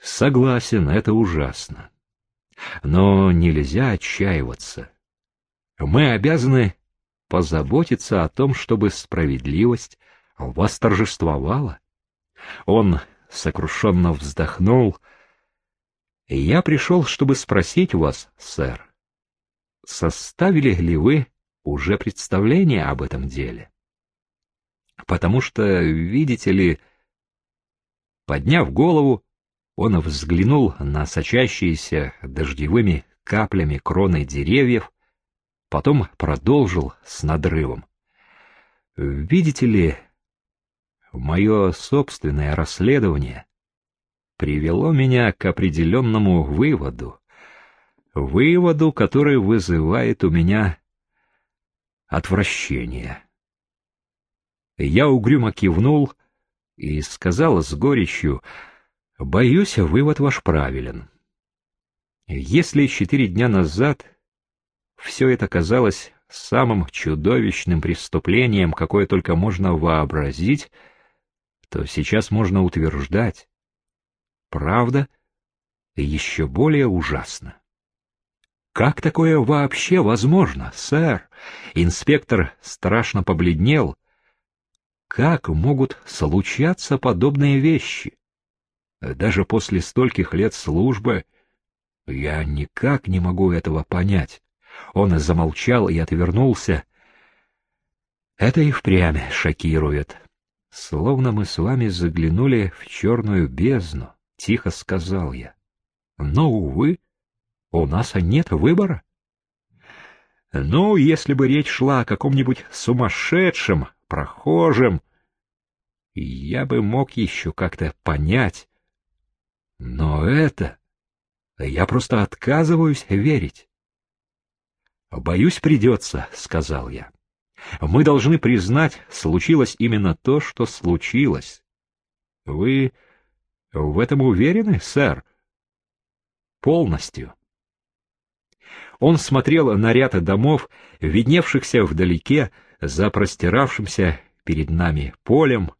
Согласен, это ужасно. Но нельзя отчаиваться. Мы обязаны позаботиться о том, чтобы справедливость восторжествовала. Он сокрушенно вздохнул. Я пришел, чтобы спросить вас, сэр, составили ли вы уже представление об этом деле? Потому что, видите ли, подняв голову, он взглянул на сочащиеся дождевыми каплями кроны деревьев, потом продолжил с надрывом. Видите ли, мое собственное расследование привело меня к определенному выводу, выводу, который вызывает у меня отвращение. Я угрюмо кивнул и сказал с горечью, «Боюсь, вывод ваш правилен. Если четыре дня назад все это казалось самым чудовищным преступлением, какое только можно вообразить, то сейчас можно утверждать, правда еще более ужасно. Как такое вообще возможно, сэр? Инспектор страшно побледнел. Как могут случаться подобные вещи? Даже после стольких лет службы я никак не могу этого понять. Он замолчал и отвернулся. Это и впрямь шокирует. Словно мы с вами заглянули в черную бездну, — тихо сказал я. Но, увы, у нас нет выбора. Ну, если бы речь шла о каком-нибудь сумасшедшем, прохожем, я бы мог еще как-то понять. Но это... Я просто отказываюсь верить. «Боюсь, придется», — сказал я. «Мы должны признать, случилось именно то, что случилось. Вы в этом уверены, сэр?» «Полностью». Он смотрел на ряд домов, видневшихся вдалеке, за простиравшимся перед нами полем.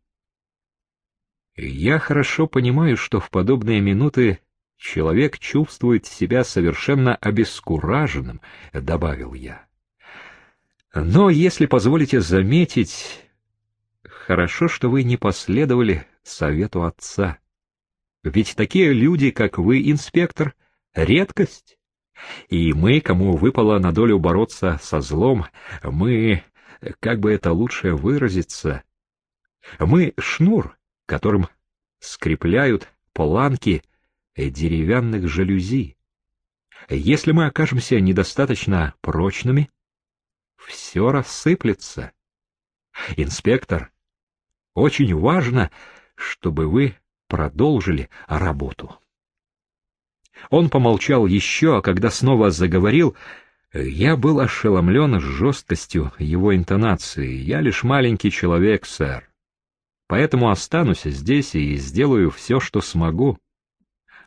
Я хорошо понимаю, что в подобные минуты человек чувствует себя совершенно обескураженным, — добавил я. Но, если позволите заметить, хорошо, что вы не последовали совету отца. Ведь такие люди, как вы, инспектор, — редкость. И мы, кому выпало на долю бороться со злом, мы, как бы это лучше выразиться, мы шнур, которым скрепляют планки деревянных жалюзи. Если мы окажемся недостаточно прочными, все рассыплется. Инспектор, очень важно, чтобы вы продолжили работу. Он помолчал еще, а когда снова заговорил, я был ошеломлен жесткостью его интонации. Я лишь маленький человек, сэр. Поэтому останусь здесь и сделаю все, что смогу.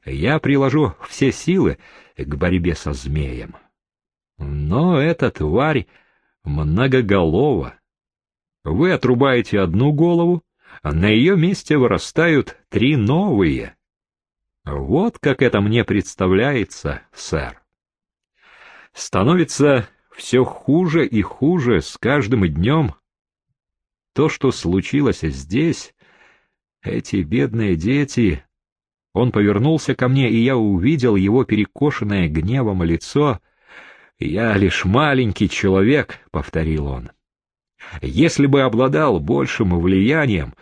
Я приложу все силы к борьбе со змеем. Но эта тварь многоголова. Вы отрубаете одну голову, а на ее месте вырастают три новые — вот как это мне представляется, сэр. Становится все хуже и хуже с каждым днем. То, что случилось здесь, эти бедные дети... Он повернулся ко мне, и я увидел его перекошенное гневом лицо. «Я лишь маленький человек», — повторил он. «Если бы обладал большим влиянием,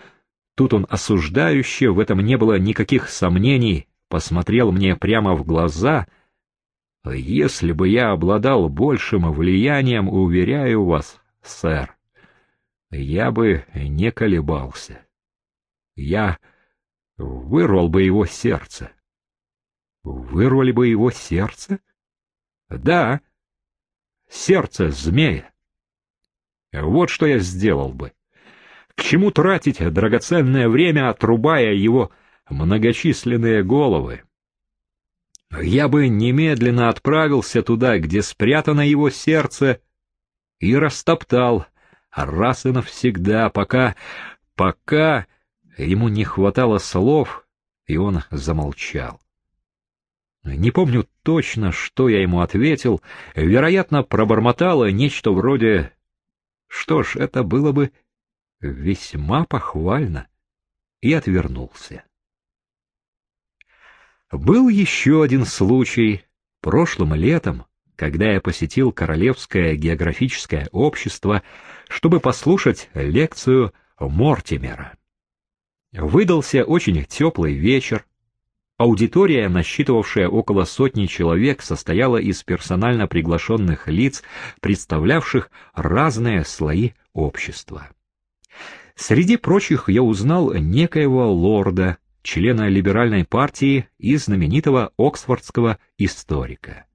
Тут он осуждающе, в этом не было никаких сомнений, посмотрел мне прямо в глаза. Если бы я обладал большим влиянием, уверяю вас, сэр, я бы не колебался. Я вырвал бы его сердце. Вырвали бы его сердце? Да, сердце змея. Вот что я сделал бы. К чему тратить драгоценное время, отрубая его многочисленные головы? Я бы немедленно отправился туда, где спрятано его сердце, и растоптал раз и навсегда, пока, пока ему не хватало слов, и он замолчал. Не помню точно, что я ему ответил, вероятно, пробормотало нечто вроде «Что ж, это было бы весьма похвально», и отвернулся. Был еще один случай. Прошлым летом, когда я посетил Королевское географическое общество, чтобы послушать лекцию Мортимера. Выдался очень теплый вечер. Аудитория, насчитывавшая около сотни человек, состояла из персонально приглашенных лиц, представлявших разные слои общества. Среди прочих я узнал некоего лорда, члена либеральной партии и знаменитого оксфордского историка.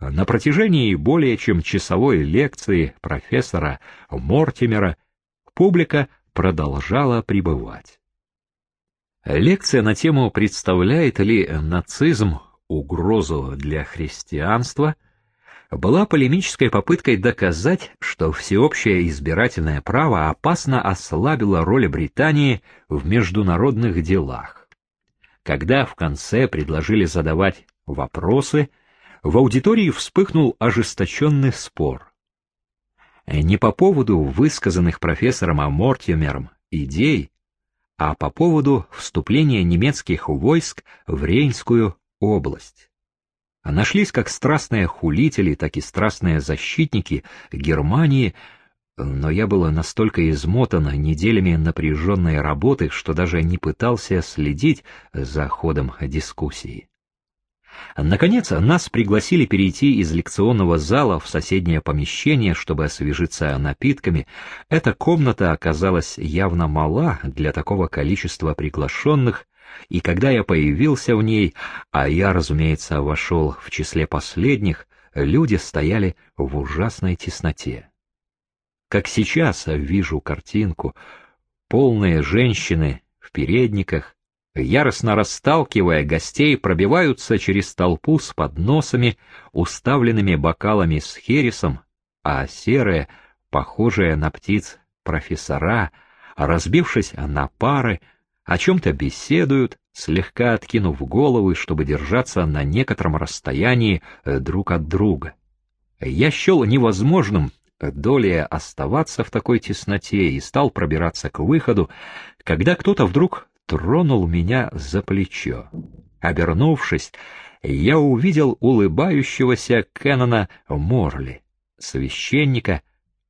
На протяжении более чем часовой лекции профессора Мортимера публика продолжала пребывать. Лекция на тему «Представляет ли нацизм угрозу для христианства» была полемической попыткой доказать, что всеобщее избирательное право опасно ослабило роль Британии в международных делах. Когда в конце предложили задавать вопросы, в аудитории вспыхнул ожесточенный спор. Не по поводу высказанных профессором Амортимером идей, а по поводу вступления немецких войск в Рейнскую область. Нашлись как страстные хулители, так и страстные защитники Германии, но я был настолько измотан неделями напряженной работы, что даже не пытался следить за ходом дискуссии. Наконец, нас пригласили перейти из лекционного зала в соседнее помещение, чтобы освежиться напитками. Эта комната оказалась явно мала для такого количества приглашенных, и когда я появился в ней, а я, разумеется, вошел в числе последних, люди стояли в ужасной тесноте. Как сейчас вижу картинку, полные женщины в передниках, яростно расталкивая гостей, пробиваются через толпу с подносами, уставленными бокалами с хересом, а серые, похожие на птиц профессора, разбившись на пары, о чем-то беседуют, слегка откинув головы, чтобы держаться на некотором расстоянии э, друг от друга. Я счел невозможным долее оставаться в такой тесноте и стал пробираться к выходу, когда кто-то вдруг тронул меня за плечо. Обернувшись, я увидел улыбающегося Кеннона Морли, священника,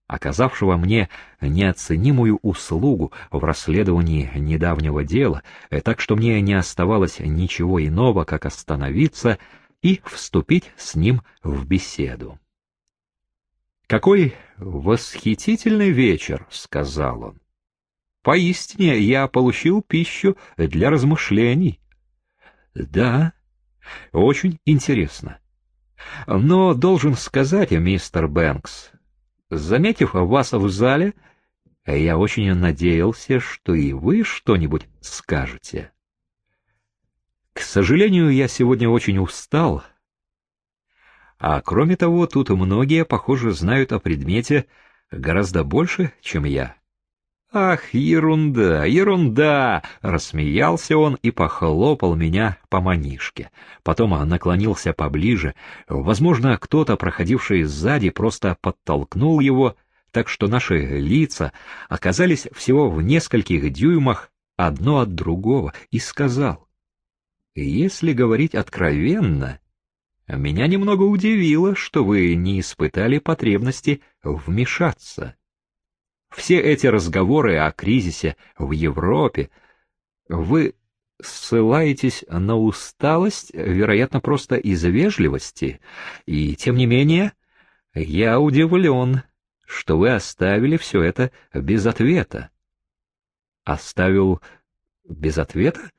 оказавшего мне неоценимую услугу в расследовании недавнего дела, так что мне не оставалось ничего иного, как остановиться и вступить с ним в беседу. «Какой восхитительный вечер!» — сказал он. Поистине я получил пищу для размышлений. Да, очень интересно. Но должен сказать, мистер Бэнкс, заметив вас в зале, я очень надеялся, что и вы что-нибудь скажете. К сожалению, я сегодня очень устал. А кроме того, тут многие, похоже, знают о предмете гораздо больше, чем я. «Ах, ерунда, ерунда!» — рассмеялся он и похлопал меня по манишке. Потом наклонился поближе. Возможно, кто-то, проходивший сзади, просто подтолкнул его, так что наши лица оказались всего в нескольких дюймах одно от другого, и сказал, «Если говорить откровенно, меня немного удивило, что вы не испытали потребности вмешаться». Все эти разговоры о кризисе в Европе, вы ссылаетесь на усталость, вероятно, просто из вежливости, и, тем не менее, я удивлен, что вы оставили все это без ответа. Оставил без ответа?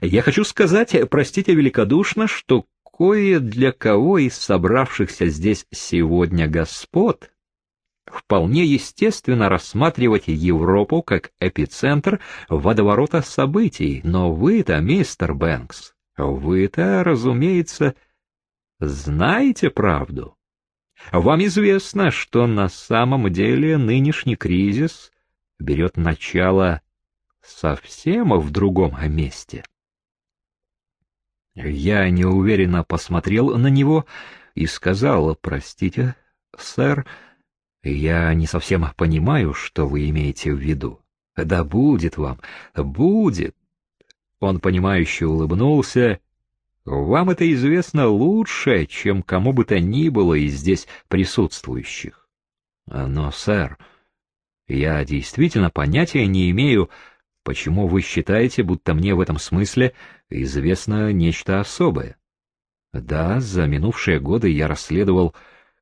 Я хочу сказать, простите великодушно, что кое для кого из собравшихся здесь сегодня господ вполне естественно рассматривать Европу как эпицентр водоворота событий, но вы-то, мистер Бэнкс, вы-то, разумеется, знаете правду. Вам известно, что на самом деле нынешний кризис берет начало совсем в другом месте. Я неуверенно посмотрел на него и сказал, «Простите, сэр, я не совсем понимаю, что вы имеете в виду». «Да будет вам, будет!» Он, понимающе улыбнулся. «Вам это известно лучше, чем кому бы то ни было из здесь присутствующих. Но, сэр, я действительно понятия не имею, почему вы считаете, будто мне в этом смысле известно нечто особое. Да, за минувшие годы я расследовал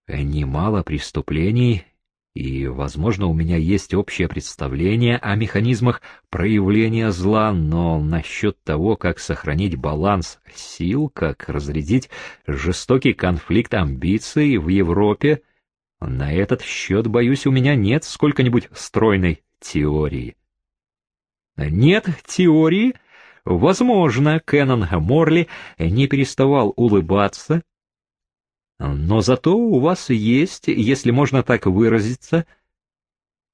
немало преступлений, и, возможно, у меня есть общее представление о механизмах проявления зла, но насчет того, как сохранить баланс сил, как разрядить жестокий конфликт амбиций в Европе, на этот счет, боюсь, у меня нет сколько-нибудь стройной теории. Нет теории? Возможно, Кеннон Морли не переставал улыбаться. Но зато у вас есть, если можно так выразиться,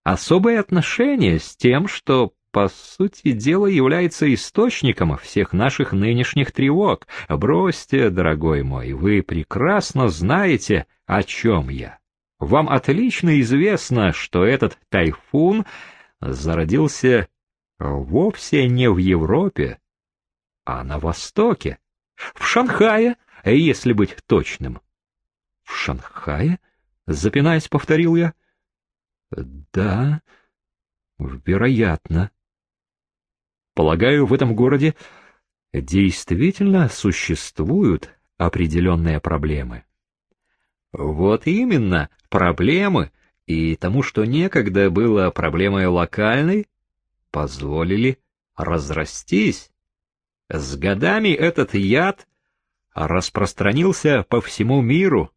особое отношение с тем, что, по сути дела, является источником всех наших нынешних тревог. Бросьте, дорогой мой, вы прекрасно знаете, о чем я. Вам отлично известно, что этот тайфун зародился вовсе не в Европе, а на Востоке, в Шанхае, если быть точным. В Шанхае? Запинаясь, повторил я. Да, вероятно. Полагаю, в этом городе действительно существуют определенные проблемы. Вот именно, проблемы, и тому, что некогда было проблемой локальной, позволили разрастись. С годами этот яд распространился по всему миру,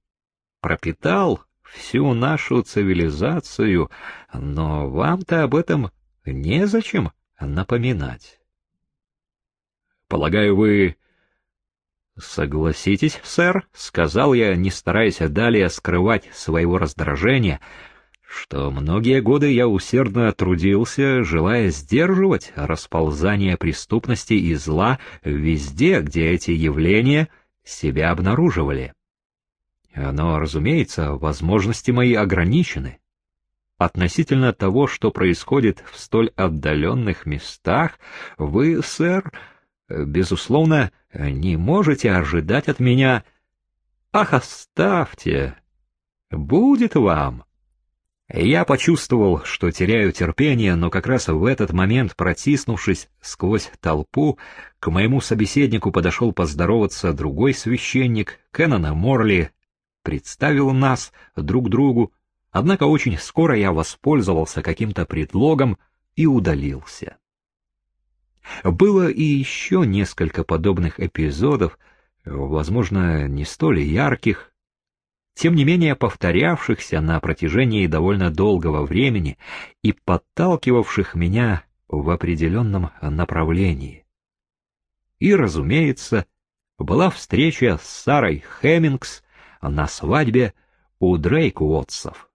пропитал всю нашу цивилизацию, но вам-то об этом незачем напоминать. Полагаю, вы «Согласитесь, сэр», — сказал я, не стараясь далее скрывать своего раздражения, что многие годы я усердно трудился, желая сдерживать расползание преступности и зла везде, где эти явления себя обнаруживали. Но, разумеется, возможности мои ограничены. Относительно того, что происходит в столь отдаленных местах, вы, сэр, безусловно, не можете ожидать от меня... Ах, оставьте! Будет вам! Я почувствовал, что теряю терпение, но как раз в этот момент, протиснувшись сквозь толпу, к моему собеседнику подошел поздороваться другой священник, Кеннона Морли, представил нас друг другу, однако очень скоро я воспользовался каким-то предлогом и удалился. Было и еще несколько подобных эпизодов, возможно, не столь ярких, тем не менее повторявшихся на протяжении довольно долгого времени и подталкивавших меня в определенном направлении. И, разумеется, была встреча с Сарой Хеммингс на свадьбе у Дрейк Уотсов.